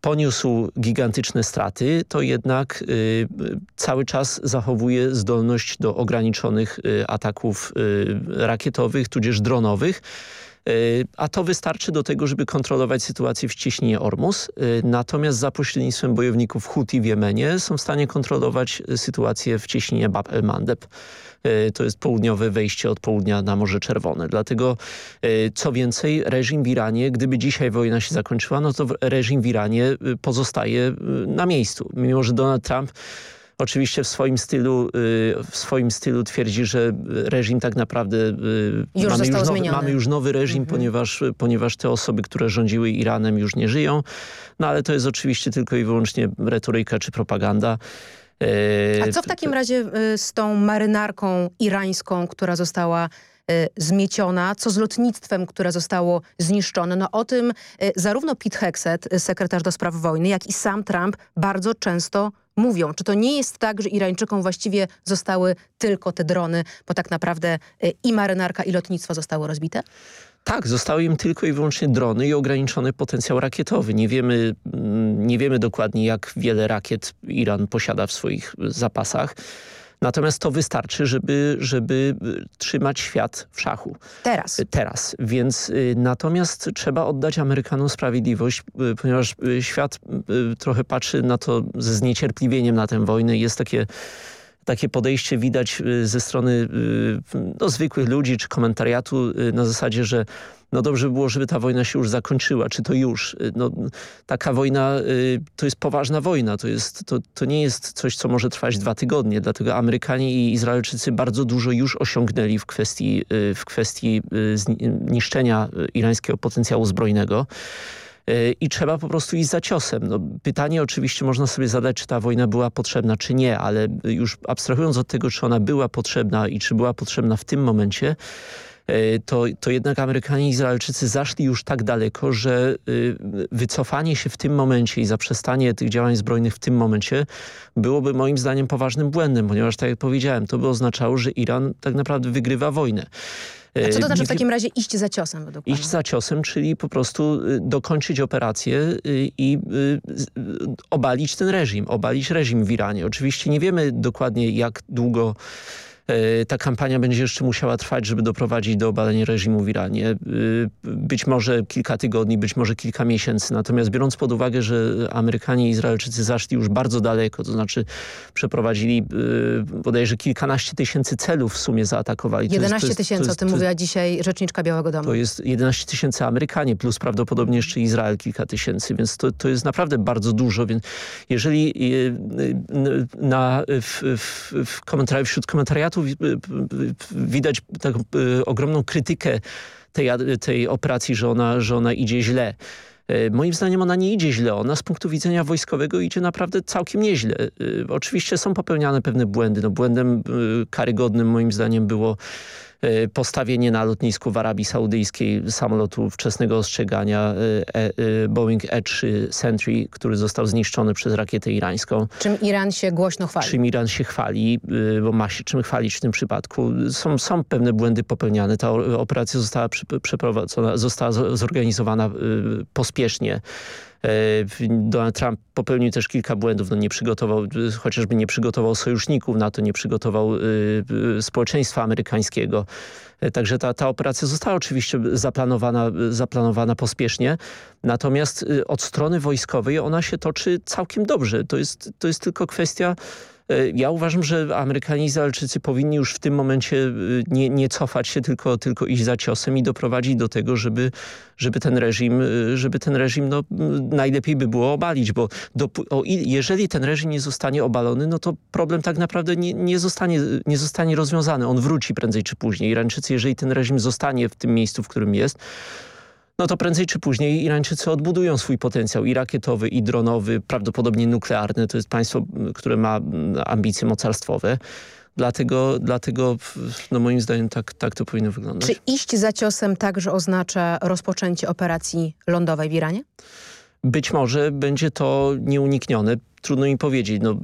poniósł gigantyczne straty, to jednak y, cały czas zachowuje zdolność do ograniczonych y, ataków y, rakietowych, tudzież dronowych, a to wystarczy do tego, żeby kontrolować sytuację w cieśninie Ormus. Natomiast za pośrednictwem bojowników Houthi w Jemenie są w stanie kontrolować sytuację w cieśninie Bab el-Mandeb. To jest południowe wejście od południa na Morze Czerwone. Dlatego co więcej, reżim w Iranie, gdyby dzisiaj wojna się zakończyła, no to reżim w Iranie pozostaje na miejscu. Mimo, że Donald Trump Oczywiście w swoim stylu, w swoim stylu twierdzi, że reżim tak naprawdę już mamy, już nowy, mamy już nowy reżim, mhm. ponieważ, ponieważ te osoby, które rządziły Iranem już nie żyją. No ale to jest oczywiście tylko i wyłącznie retoryka czy propaganda. A co w takim razie z tą marynarką irańską, która została zmieciona, co z lotnictwem, które zostało zniszczone. No o tym zarówno Pete Hexet, sekretarz do spraw wojny, jak i sam Trump bardzo często mówią. Czy to nie jest tak, że Irańczykom właściwie zostały tylko te drony, bo tak naprawdę i marynarka i lotnictwo zostało rozbite? Tak, zostały im tylko i wyłącznie drony i ograniczony potencjał rakietowy. Nie wiemy, mm, nie wiemy dokładnie, jak wiele rakiet Iran posiada w swoich zapasach. Natomiast to wystarczy, żeby, żeby y, trzymać świat w szachu. Teraz. Y, teraz. Więc y, natomiast trzeba oddać Amerykanom sprawiedliwość, ponieważ świat trochę patrzy na to ze zniecierpliwieniem na tę wojnę. Jest takie takie podejście widać ze strony no, zwykłych ludzi czy komentariatu na zasadzie, że no dobrze by było, żeby ta wojna się już zakończyła, czy to już. Y, no, taka wojna y, to jest poważna wojna, to, jest, to, to nie jest coś, co może trwać dwa tygodnie, dlatego Amerykanie i Izraelczycy bardzo dużo już osiągnęli w kwestii, y, w kwestii niszczenia irańskiego potencjału zbrojnego i trzeba po prostu iść za ciosem. No, pytanie oczywiście można sobie zadać, czy ta wojna była potrzebna, czy nie, ale już abstrahując od tego, czy ona była potrzebna i czy była potrzebna w tym momencie, E, to, to jednak Amerykanie i Izraelczycy zaszli już tak daleko, że y, wycofanie się w tym momencie i zaprzestanie tych działań zbrojnych w tym momencie byłoby moim zdaniem poważnym błędem, ponieważ tak jak powiedziałem, to by oznaczało, że Iran tak naprawdę wygrywa wojnę. A co to znaczy w takim razie iść za ciosem według Iść za ciosem, czyli po prostu y, dokończyć operację y, i obalić ten reżim, obalić reżim w Iranie. Oczywiście nie wiemy dokładnie jak długo ta kampania będzie jeszcze musiała trwać, żeby doprowadzić do obalenia reżimu w Iranie. E, być może kilka tygodni, być może kilka miesięcy. Natomiast biorąc pod uwagę, że Amerykanie i Izraelczycy zaszli już bardzo daleko, to znaczy przeprowadzili e, bodajże kilkanaście tysięcy celów w sumie zaatakowali. 11 tysięcy, o tym mówiła dzisiaj rzeczniczka Białego Domu. To jest 11 tysięcy Amerykanie, plus prawdopodobnie jeszcze Izrael kilka tysięcy, więc to, to jest naprawdę bardzo dużo. Więc jeżeli na, w, w, w komentarzu, wśród widać taką ogromną krytykę tej, tej operacji, że ona, że ona idzie źle. E, moim zdaniem ona nie idzie źle, ona z punktu widzenia wojskowego idzie naprawdę całkiem nieźle. E, oczywiście są popełniane pewne błędy. No, błędem e, karygodnym moim zdaniem było postawienie na lotnisku w Arabii Saudyjskiej samolotu wczesnego ostrzegania e, e, Boeing E-3 Sentry, który został zniszczony przez rakietę irańską. Czym Iran się głośno chwali. Czym Iran się chwali, bo ma się czym chwalić w tym przypadku. Są, są pewne błędy popełniane. Ta operacja została przeprowadzona, została zorganizowana pospiesznie. Donald Trump popełnił też kilka błędów. No nie przygotował, chociażby nie przygotował sojuszników NATO, nie przygotował y, y, społeczeństwa amerykańskiego. E, także ta, ta operacja została oczywiście zaplanowana, zaplanowana pospiesznie. Natomiast y, od strony wojskowej ona się toczy całkiem dobrze. To jest, to jest tylko kwestia E, ja uważam, że Amerykanie i Izraelczycy powinni już w tym momencie e, nie, nie cofać się, tylko, tylko iść za ciosem i doprowadzić do tego, żeby, żeby ten reżim, e, żeby ten reżim no, najlepiej by było obalić, bo do, o, jeżeli ten reżim nie zostanie obalony, no to problem tak naprawdę nie, nie, zostanie, nie zostanie rozwiązany. On wróci prędzej czy później. Irańczycy, jeżeli ten reżim zostanie w tym miejscu, w którym jest, no to prędzej czy później Irańczycy odbudują swój potencjał i rakietowy, i dronowy, prawdopodobnie nuklearny. To jest państwo, które ma ambicje mocarstwowe. Dlatego, dlatego no moim zdaniem tak, tak to powinno wyglądać. Czy iść za ciosem także oznacza rozpoczęcie operacji lądowej w Iranie? Być może będzie to nieuniknione. Trudno mi powiedzieć. No,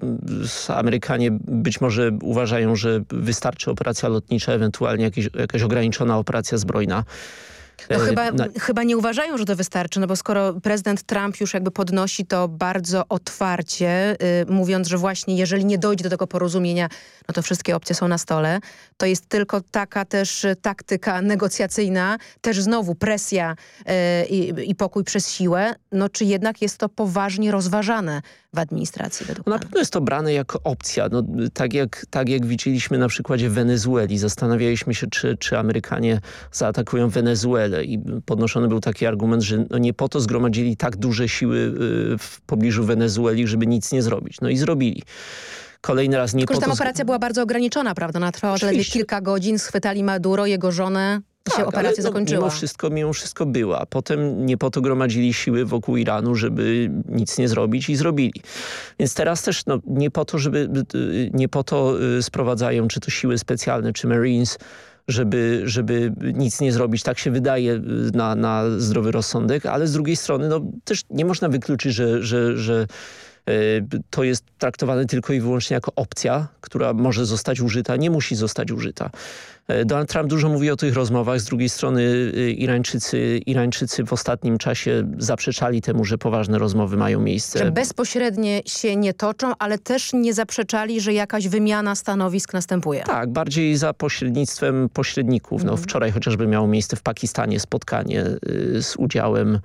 Amerykanie być może uważają, że wystarczy operacja lotnicza, ewentualnie jakieś, jakaś ograniczona operacja zbrojna. No chyba, na... chyba nie uważają, że to wystarczy, no bo skoro prezydent Trump już jakby podnosi to bardzo otwarcie, y, mówiąc, że właśnie jeżeli nie dojdzie do tego porozumienia, no to wszystkie opcje są na stole, to jest tylko taka też taktyka negocjacyjna, też znowu presja y, i, i pokój przez siłę, no czy jednak jest to poważnie rozważane w administracji według no, Na pewno jest to brane jako opcja. No, tak, jak, tak jak widzieliśmy na przykładzie Wenezueli. Zastanawialiśmy się, czy, czy Amerykanie zaatakują Wenezuelę i podnoszony był taki argument, że no nie po to zgromadzili tak duże siły y, w pobliżu Wenezueli, żeby nic nie zrobić. No i zrobili kolejny raz nie Tylko, po że tam operacja była bardzo ograniczona, prawda? Ona trwała zaledwie kilka godzin, schwytali Maduro, jego żonę tak, się operacja no, zakończyła. Mimo wszystko, mimo wszystko była. Potem nie po to gromadzili siły wokół Iranu, żeby nic nie zrobić i zrobili. Więc teraz też no, nie po to, żeby nie po to sprowadzają czy to siły specjalne, czy Marines, żeby, żeby nic nie zrobić. Tak się wydaje na, na zdrowy rozsądek, ale z drugiej strony no, też nie można wykluczyć, że, że, że to jest traktowane tylko i wyłącznie jako opcja, która może zostać użyta, nie musi zostać użyta. E, Donald Trump dużo mówi o tych rozmowach. Z drugiej strony y, Irańczycy, Irańczycy w ostatnim czasie zaprzeczali temu, że poważne rozmowy mają miejsce. Że bezpośrednie się nie toczą, ale też nie zaprzeczali, że jakaś wymiana stanowisk następuje. Tak, bardziej za pośrednictwem pośredników. No, mhm. wczoraj chociażby miało miejsce w Pakistanie spotkanie y, z udziałem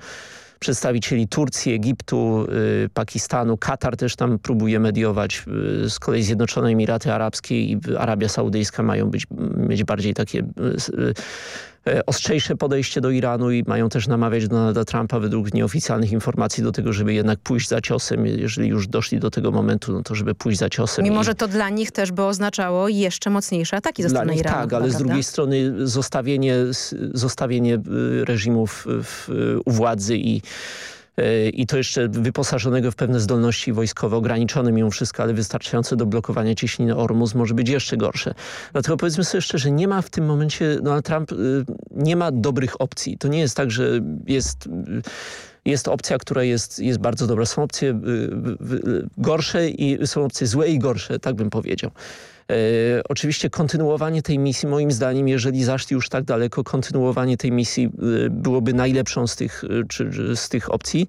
przedstawicieli Turcji, Egiptu, y, Pakistanu. Katar też tam próbuje mediować. Y, z kolei Zjednoczone Emiraty Arabskie i Arabia Saudyjska mają być, mieć bardziej takie y, ostrzejsze podejście do Iranu i mają też namawiać Donalda Trumpa według nieoficjalnych informacji do tego, żeby jednak pójść za ciosem. Jeżeli już doszli do tego momentu, no to żeby pójść za ciosem. Mimo, i... że to dla nich też by oznaczało jeszcze mocniejsze ataki ze strony Iranu. Tak, ale prawda? z drugiej strony zostawienie, zostawienie reżimów w, u władzy i i to jeszcze wyposażonego w pewne zdolności wojskowe, ograniczone mimo wszystko, ale wystarczające do blokowania cieśniny Ormus może być jeszcze gorsze. Dlatego powiedzmy sobie szczerze, nie ma w tym momencie, Donald Trump y, nie ma dobrych opcji. To nie jest tak, że jest jest opcja, która jest, jest bardzo dobra. Są opcje y, gorsze i są opcje złe i gorsze, tak bym powiedział. E, oczywiście kontynuowanie tej misji, moim zdaniem, jeżeli zaszli już tak daleko, kontynuowanie tej misji e, byłoby najlepszą z tych, e, czy, z tych opcji.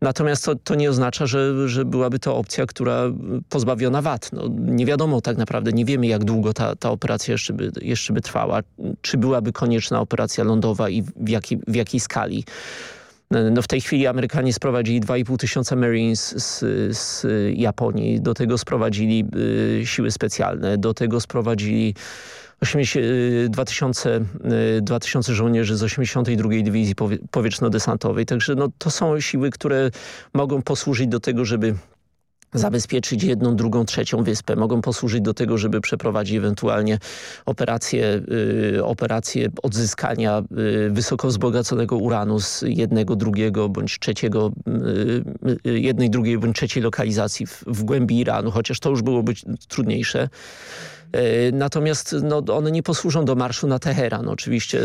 Natomiast to, to nie oznacza, że, że byłaby to opcja, która pozbawiona wad. No, nie wiadomo tak naprawdę, nie wiemy jak długo ta, ta operacja jeszcze by, jeszcze by trwała. Czy byłaby konieczna operacja lądowa i w, jakiej, w jakiej skali. No w tej chwili Amerykanie sprowadzili 2,5 tysiąca Marines z, z, Japonii, do tego sprowadzili y, siły specjalne, do tego sprowadzili 80, 2000, 2000 żołnierzy z 82. Dywizji Powietrzno-Desantowej. Także no, to są siły, które mogą posłużyć do tego, żeby zabezpieczyć jedną, drugą, trzecią wyspę. Mogą posłużyć do tego, żeby przeprowadzić ewentualnie operacje, y, operacje odzyskania y, wysoko wzbogaconego uranu z jednego, drugiego bądź trzeciego, y, y jednej, drugiej bądź trzeciej lokalizacji w, w głębi Iranu, chociaż to już byłoby trudniejsze. Y, natomiast no, one nie posłużą do marszu na Teheran oczywiście.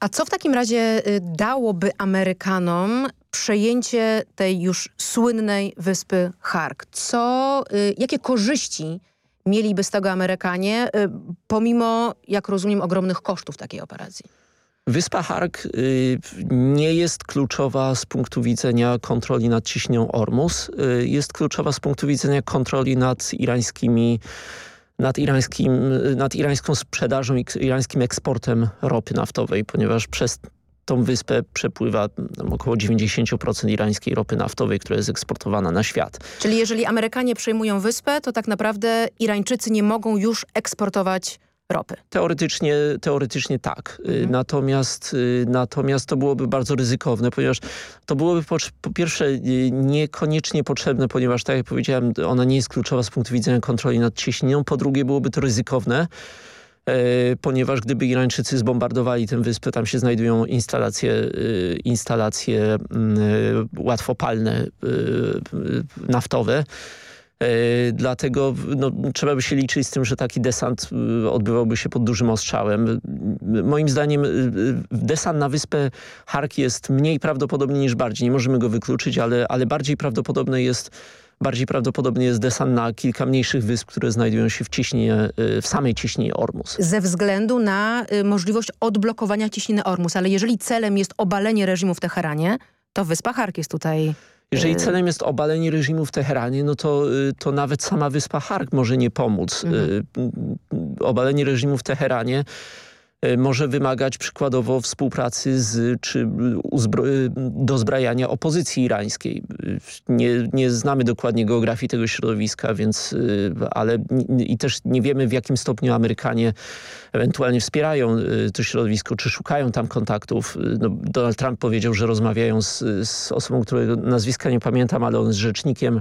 A co w takim razie y, dałoby Amerykanom przejęcie tej już słynnej wyspy Hark. Co, y, jakie korzyści mieliby z tego Amerykanie, y, pomimo, jak rozumiem, ogromnych kosztów takiej operacji? Wyspa Hark nie jest kluczowa z punktu widzenia kontroli nad ciśnienią Ormus. Jest kluczowa z punktu widzenia kontroli nad irańskimi nad, irańskim, nad irańską sprzedażą i irańskim eksportem ropy naftowej, ponieważ przez tą wyspę przepływa około 90% irańskiej ropy naftowej, która jest eksportowana na świat. Czyli jeżeli Amerykanie przejmują wyspę, to tak naprawdę Irańczycy nie mogą już eksportować ropy. Teoretycznie, teoretycznie tak. Y, mhm. Natomiast, y, natomiast to byłoby bardzo ryzykowne, ponieważ to byłoby po, po, pierwsze y, niekoniecznie potrzebne, ponieważ tak jak powiedziałem, ona nie jest kluczowa z punktu widzenia kontroli nad cieśniną. Po drugie byłoby to ryzykowne, E, ponieważ gdyby Irańczycy zbombardowali tę wyspę, tam się znajdują instalacje, instalacje mm, e, łatwopalne naftowe, Dlatego no, trzeba by się liczyć z tym, że taki desant odbywałby się pod dużym ostrzałem. Moim zdaniem desant na wyspę Hark jest mniej prawdopodobny niż bardziej. Nie możemy go wykluczyć, ale, ale bardziej prawdopodobne jest bardziej prawdopodobny jest desant na kilka mniejszych wysp, które znajdują się w, ciśnienie, y, w samej ciśnienie Ormus. Ze względu na y, możliwość odblokowania ciśniny Ormus, ale jeżeli celem jest obalenie reżimu w Teheranie, to wyspa Hark jest tutaj... Jeżeli y, celem jest obalenie reżimu w Teheranie, no to, to nawet sama wyspa Hark może nie pomóc. Mhm. Obalenie reżimu w Teheranie może wymagać przykładowo współpracy z, czy dozbrajania opozycji irańskiej. Nie, nie znamy dokładnie geografii tego środowiska, więc, e, ale i też nie wiemy w jakim stopniu Amerykanie ewentualnie wspierają e, to środowisko, czy szukają tam kontaktów. No, Donald Trump powiedział, że rozmawiają z, z osobą, którego nazwiska nie pamiętam, ale on jest rzecznikiem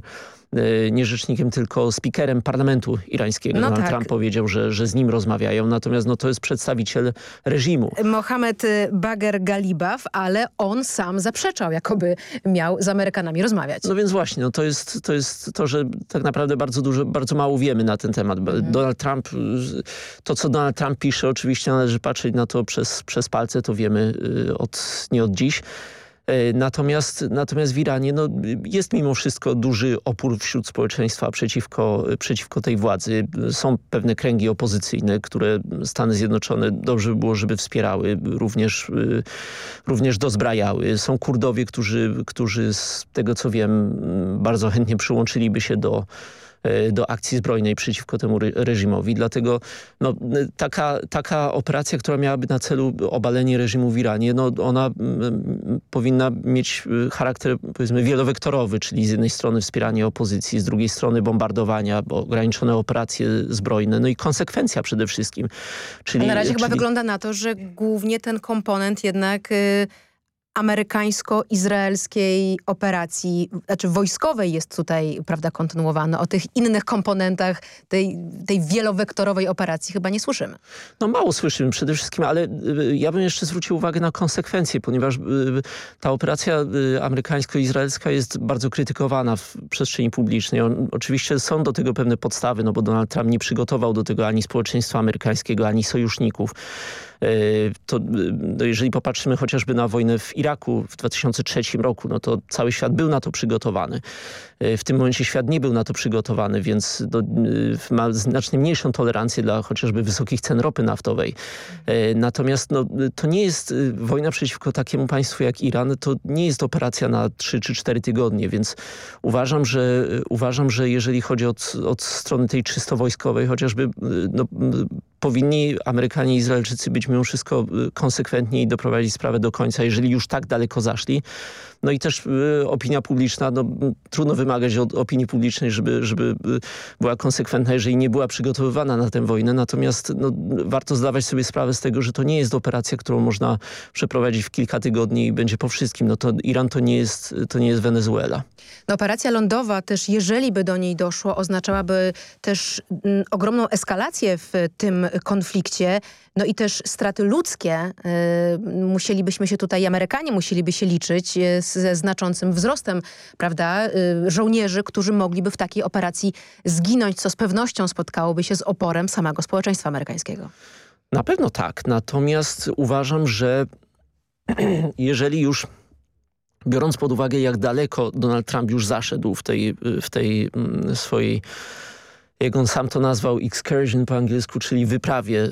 nie rzecznikiem, tylko speakerem parlamentu irańskiego. No Donald tak. Trump powiedział, że, że z nim rozmawiają, natomiast no, to jest przedstawiciel reżimu. Mohamed y, Bager Galibaf, ale on sam zaprzeczał, jakoby miał z Amerykanami rozmawiać. No więc właśnie, no to, jest, to jest to, że tak naprawdę bardzo dużo, bardzo mało wiemy na ten temat. Mhm. Donald Trump, to co Donald Trump pisze, oczywiście należy patrzeć na to przez, przez palce, to wiemy y, od, nie od dziś. E, Natomiast, natomiast w Iranie no, jest mimo wszystko duży opór wśród społeczeństwa przeciwko, przeciwko tej władzy. Są pewne kręgi opozycyjne, które Stany Zjednoczone dobrze by było, żeby wspierały, również, y, również dozbrajały. Są Kurdowie, którzy, którzy z tego co wiem bardzo chętnie przyłączyliby się do do akcji zbrojnej przeciwko temu re reżimowi. Dlatego no, taka, taka operacja, która miałaby na celu obalenie reżimu w Iranie, no, ona powinna mieć y, charakter powiedzmy wielowektorowy, czyli z jednej strony wspieranie opozycji, z drugiej strony bombardowania, bo ograniczone operacje zbrojne, no i konsekwencja przede wszystkim. Czyli, na razie czyli... chyba wygląda na to, że głównie ten komponent jednak y, amerykańsko-izraelskiej operacji, znaczy wojskowej jest tutaj prawda, kontynuowany. O tych innych komponentach tej, tej wielowektorowej operacji chyba nie słyszymy. No mało słyszymy przede wszystkim, ale y, ja bym jeszcze zwrócił uwagę na konsekwencje, ponieważ y, ta operacja y, amerykańsko-izraelska jest bardzo krytykowana w przestrzeni publicznej. Oczywiście są do tego pewne podstawy, no bo Donald Trump nie przygotował do tego ani społeczeństwa amerykańskiego, ani sojuszników. To, no jeżeli popatrzymy chociażby na wojnę w Iraku w 2003 roku, no to cały świat był na to przygotowany. W tym momencie świat nie był na to przygotowany, więc do, ma znacznie mniejszą tolerancję dla chociażby wysokich cen ropy naftowej. Natomiast no, to nie jest wojna przeciwko takiemu państwu jak Iran, to nie jest operacja na 3 czy 4 tygodnie, więc uważam, że uważam, że jeżeli chodzi od, od strony tej czysto wojskowej, chociażby no, powinni Amerykanie i Izraelczycy być mimo wszystko konsekwentni i doprowadzić sprawę do końca, jeżeli już tak daleko zaszli. No i też y, opinia publiczna, no, trudno wymagać od opinii publicznej, żeby, żeby y, była konsekwentna, jeżeli nie była przygotowywana na tę wojnę. Natomiast no, warto zdawać sobie sprawę z tego, że to nie jest operacja, którą można przeprowadzić w kilka tygodni i będzie po wszystkim. No to Iran to nie jest, to nie jest Wenezuela. No, operacja lądowa też, jeżeli by do niej doszło, oznaczałaby też mm, ogromną eskalację w tym konflikcie. No i też straty ludzkie. Y, musielibyśmy się tutaj, Amerykanie musieliby się liczyć y, ze znaczącym wzrostem, prawda, y, żołnierzy, którzy mogliby w takiej operacji zginąć, co z pewnością spotkałoby się z oporem samego społeczeństwa amerykańskiego. Na pewno tak, natomiast uważam, że [clears throat] jeżeli już biorąc pod uwagę, jak daleko Donald Trump już zaszedł w tej, w tej swojej jak on sam to nazwał, excursion po angielsku, czyli wyprawie.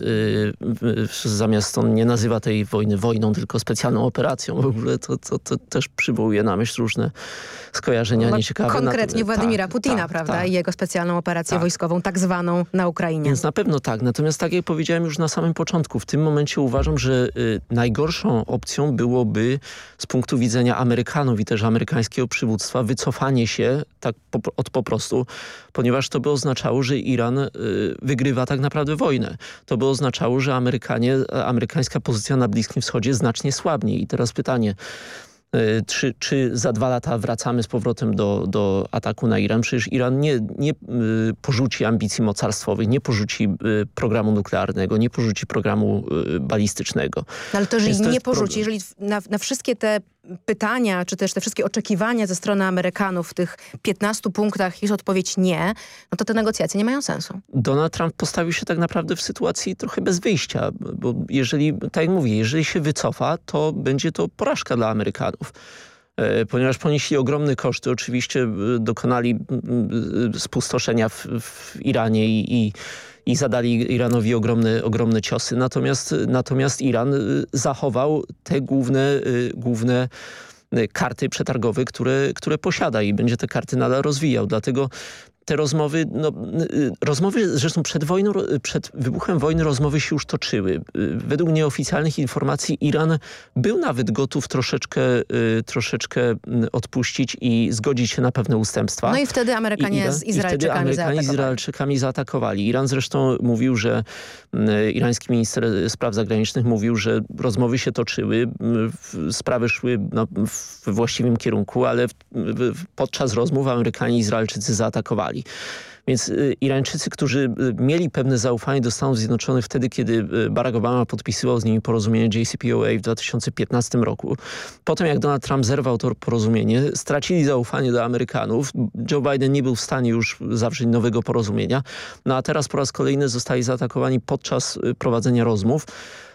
Yy, zamiast on nie nazywa tej wojny wojną, tylko specjalną operacją. W ogóle to, to, to też przywołuje na myśl różne skojarzenia no, nieciekawe. Konkretnie Władimira tak, Putina, tak, prawda? Tak. I jego specjalną operację tak. wojskową, tak zwaną na Ukrainie. Więc na pewno tak. Natomiast tak jak powiedziałem już na samym początku, w tym momencie uważam, że y, najgorszą opcją byłoby z punktu widzenia Amerykanów i też amerykańskiego przywództwa wycofanie się tak po, od po prostu, ponieważ to by oznaczało, że Iran y, wygrywa tak naprawdę wojnę. To by oznaczało, że Amerykanie, amerykańska pozycja na Bliskim Wschodzie znacznie słabnie. I teraz pytanie, czy, czy za dwa lata wracamy z powrotem do, do ataku na Iran? Przecież Iran nie, nie y, porzuci ambicji mocarstwowych, nie porzuci y, programu nuklearnego, nie porzuci programu balistycznego. No ale to, jeżeli nie porzuci, jeżeli na, na wszystkie te pytania, czy też te wszystkie oczekiwania ze strony Amerykanów w tych 15 punktach jest odpowiedź nie, no to te negocjacje nie mają sensu. Donald Trump postawił się tak naprawdę w sytuacji trochę bez wyjścia, bo jeżeli, tak jak mówię, jeżeli się wycofa, to będzie to porażka dla Amerykanów ponieważ ponieśli ogromne koszty. Oczywiście dokonali spustoszenia w, w Iranie i, i, i, zadali Iranowi ogromne, ogromne ciosy. Natomiast, natomiast Iran zachował te główne, główne karty przetargowe, które, które posiada i będzie te karty nadal rozwijał. Dlatego te rozmowy, no, rozmowy zresztą przed wojną, przed wybuchem wojny rozmowy się już toczyły. Według nieoficjalnych informacji Iran był nawet gotów troszeczkę, troszeczkę odpuścić i zgodzić się na pewne ustępstwa. No i wtedy Amerykanie Iran, z Izraelczykami i wtedy Amerykanie zaatakowali. z Izraelczykami zaatakowali. Iran zresztą mówił, że irański minister spraw zagranicznych mówił, że rozmowy się toczyły, sprawy szły no, w właściwym kierunku, ale podczas rozmów Amerykanie i Izraelczycy zaatakowali. Więc y, Irańczycy, którzy y, mieli pewne zaufanie do Stanów Zjednoczonych wtedy, kiedy y, Barack Obama podpisywał z nimi porozumienie JCPOA w 2015 roku, potem jak Donald Trump zerwał to porozumienie, stracili zaufanie do Amerykanów. Joe Biden nie był w stanie już zawrzeć nowego porozumienia. No a teraz po raz kolejny zostali zaatakowani podczas prowadzenia rozmów.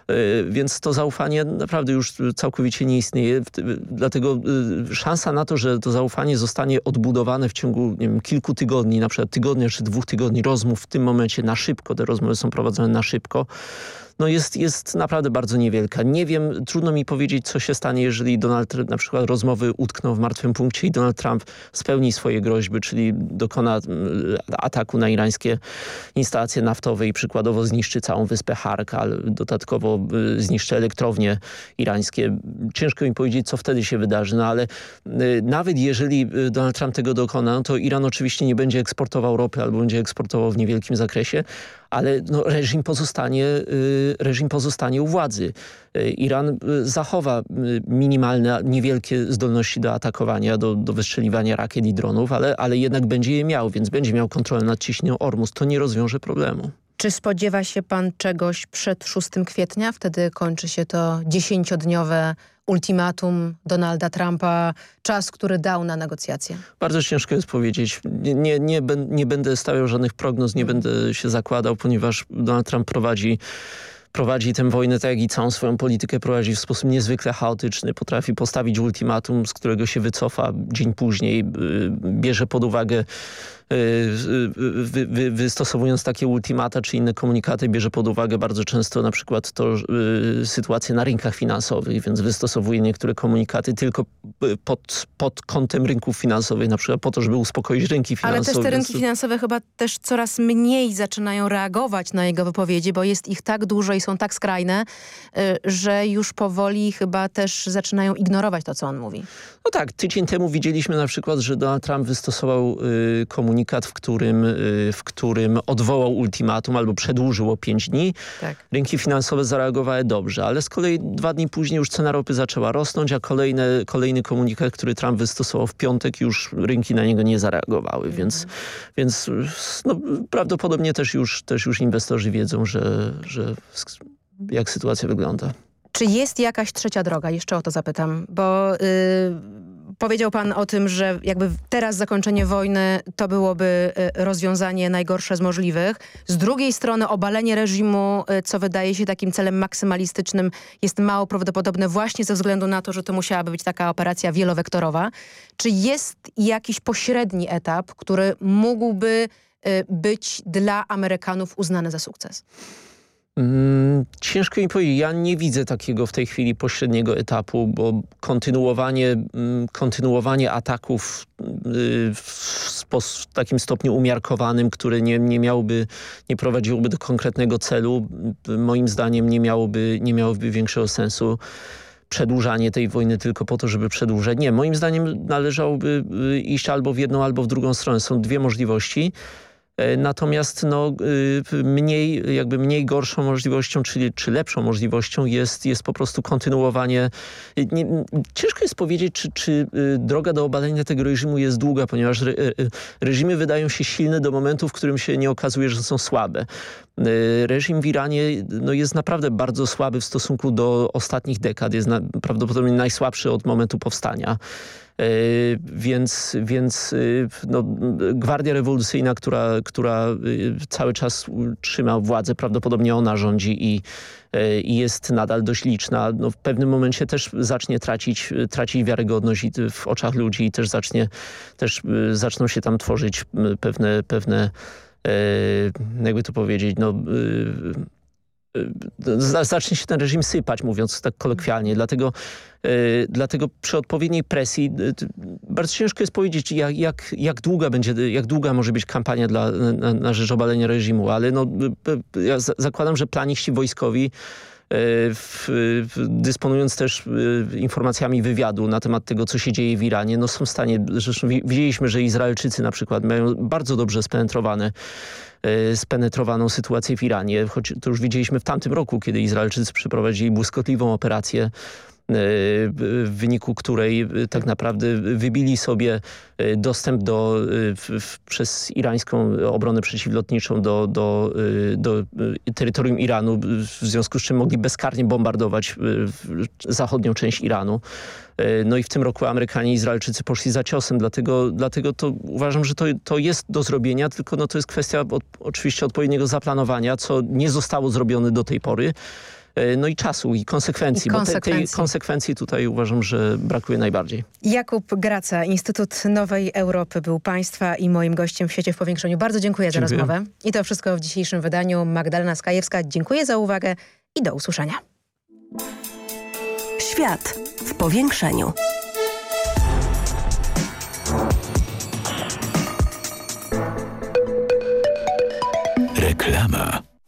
E, więc to zaufanie naprawdę już całkowicie nie istnieje. Dlatego e, szansa na to, że to zaufanie zostanie odbudowane w ciągu wiem, kilku tygodni, na przykład tygodnia czy dwóch tygodni rozmów w tym momencie na szybko, te rozmowy są prowadzone na szybko, no jest, jest naprawdę bardzo niewielka. Nie wiem, trudno mi powiedzieć, co się stanie, jeżeli Donald Trump, na przykład rozmowy utkną w martwym punkcie i Donald Trump spełni swoje groźby, czyli dokona ataku na irańskie instalacje naftowe i przykładowo zniszczy całą wyspę Harkal, dodatkowo y, zniszczy elektrownie irańskie. Ciężko mi powiedzieć, co wtedy się wydarzy, no ale y, nawet jeżeli y, Donald Trump tego dokona, no to Iran oczywiście nie będzie eksportował ropy albo będzie eksportował w niewielkim zakresie, ale no, reżim, pozostanie, y, reżim pozostanie u władzy. Y, Iran y, zachowa minimalne, niewielkie zdolności do atakowania, do, do wystrzeliwania rakiet i dronów, ale, ale jednak będzie je miał, więc będzie miał kontrolę nad ciśnieniem Ormus. To nie rozwiąże problemu. Czy spodziewa się pan czegoś przed 6 kwietnia? Wtedy kończy się to dziesięciodniowe ultimatum Donalda Trumpa, czas, który dał na negocjacje? Bardzo ciężko jest powiedzieć. Nie, nie, nie, nie będę stawiał żadnych prognoz, nie hmm. będę się zakładał, ponieważ Donald Trump prowadzi prowadzi tę wojnę, tak jak i całą swoją politykę prowadzi w sposób niezwykle chaotyczny. Potrafi postawić ultimatum, z którego się wycofa dzień później, bierze pod uwagę wy, wy, wystosowując takie ultimata czy inne komunikaty bierze pod uwagę bardzo często na przykład to y, sytuację na rynkach finansowych, więc wystosowuje niektóre komunikaty tylko y, pod, pod kątem rynków finansowych, na przykład po to, żeby uspokoić rynki finansowe. Ale też te rynki finansowe chyba też coraz mniej zaczynają reagować na jego wypowiedzi, bo jest ich tak dużo i są tak skrajne, y, że już powoli chyba też zaczynają ignorować to, co on mówi. No tak, tydzień temu widzieliśmy na przykład, że Donald Trump wystosował y, komunikat, w którym, y, w którym odwołał ultimatum albo przedłużył o pięć dni. Tak. Rynki finansowe zareagowały dobrze, ale z kolei dwa dni później już cena ropy zaczęła rosnąć, a kolejne, kolejny komunikat, który Trump wystosował w piątek, już rynki na niego nie zareagowały, mm. więc, więc no, prawdopodobnie też już, też już inwestorzy wiedzą, że, że jak sytuacja wygląda. Czy jest jakaś trzecia droga? Jeszcze o to zapytam, bo yy, powiedział pan o tym, że jakby teraz zakończenie wojny to byłoby yy, rozwiązanie najgorsze z możliwych. Z drugiej strony obalenie reżimu, yy, co wydaje się takim celem maksymalistycznym, jest mało prawdopodobne właśnie ze względu na to, że to musiałaby być taka operacja wielowektorowa. Czy jest jakiś pośredni etap, który mógłby y, być dla Amerykanów uznany za sukces? Mm, ciężko mi powiedzieć. Ja nie widzę takiego w tej chwili pośredniego etapu, bo kontynuowanie, mm, kontynuowanie ataków y, w, takim stopniu umiarkowanym, które nie, nie, miałoby, nie prowadziłoby do konkretnego celu, moim zdaniem nie miałoby, nie miałoby większego sensu przedłużanie tej wojny tylko po to, żeby przedłużać. Nie, moim zdaniem należałoby y, iść albo w jedną, albo w drugą stronę. Są dwie możliwości. E, natomiast no, y, mniej, jakby mniej gorszą możliwością, czyli czy lepszą możliwością jest, jest po prostu kontynuowanie. Nie, ciężko jest powiedzieć, czy, czy y, droga do obalenia tego reżimu jest długa, ponieważ re, y, reżimy wydają się silne do momentu, w którym się nie okazuje, że są słabe. Reżim w Iranie no, jest naprawdę bardzo słaby w stosunku do ostatnich dekad. Jest na, prawdopodobnie najsłabszy od momentu powstania. E, więc, więc y, no, Gwardia Rewolucyjna, która, która y, cały czas trzyma władzę, prawdopodobnie ona rządzi i, e, i jest nadal dość liczna, no w pewnym momencie też zacznie tracić, tracić wiarygodność w oczach ludzi i też zacznie, też zaczną się tam tworzyć pewne, pewne e, jakby to powiedzieć, no zacznie się ten reżim sypać, mówiąc tak kolokwialnie. Dlatego, dlatego przy odpowiedniej presji bardzo ciężko jest powiedzieć, jak, jak, jak, długa będzie, jak długa może być kampania dla, na, na rzecz obalenia reżimu, ale no, ja zakładam, że planiści wojskowi w, dysponując też informacjami wywiadu na temat tego, co się dzieje w Iranie, no są w stanie, zresztą widzieliśmy, że Izraelczycy na przykład mają bardzo dobrze spenetrowane spenetrowaną sytuację w Iranie, choć to już widzieliśmy w tamtym roku, kiedy Izraelczycy przeprowadzili błyskotliwą operację w wyniku której tak naprawdę wybili sobie dostęp do, przez irańską obronę przeciwlotniczą do, do, do terytorium Iranu, w związku z czym mogli bezkarnie bombardować zachodnią część Iranu. No i w tym roku Amerykanie i Izraelczycy poszli za ciosem, dlatego, dlatego to uważam, że to, to jest do zrobienia, tylko no to jest kwestia od, oczywiście odpowiedniego zaplanowania, co nie zostało zrobione do tej pory. No i czasu i konsekwencji, I konsekwencji. bo tej, tej konsekwencji tutaj uważam, że brakuje najbardziej. Jakub Graca, Instytut Nowej Europy był Państwa i moim gościem w Świecie w Powiększeniu. Bardzo dziękuję, dziękuję. za rozmowę. I to wszystko w dzisiejszym wydaniu. Magdalena Skajewska, dziękuję za uwagę i do usłyszenia. Świat w Powiększeniu. Reklama.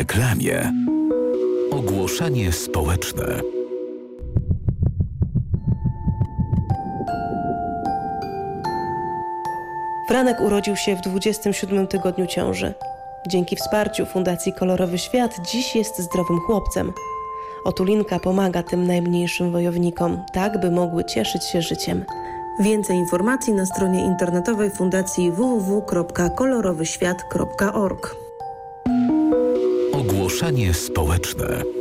reklamie. Ogłoszenie społeczne. Franek urodził się w 27 tygodniu ciąży. Dzięki wsparciu Fundacji Kolorowy Świat dziś jest zdrowym chłopcem. Otulinka pomaga tym najmniejszym wojownikom, tak by mogły cieszyć się życiem. Więcej informacji na stronie internetowej Fundacji www.kolorowyświat.org. Ogłoszenie społeczne.